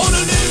on the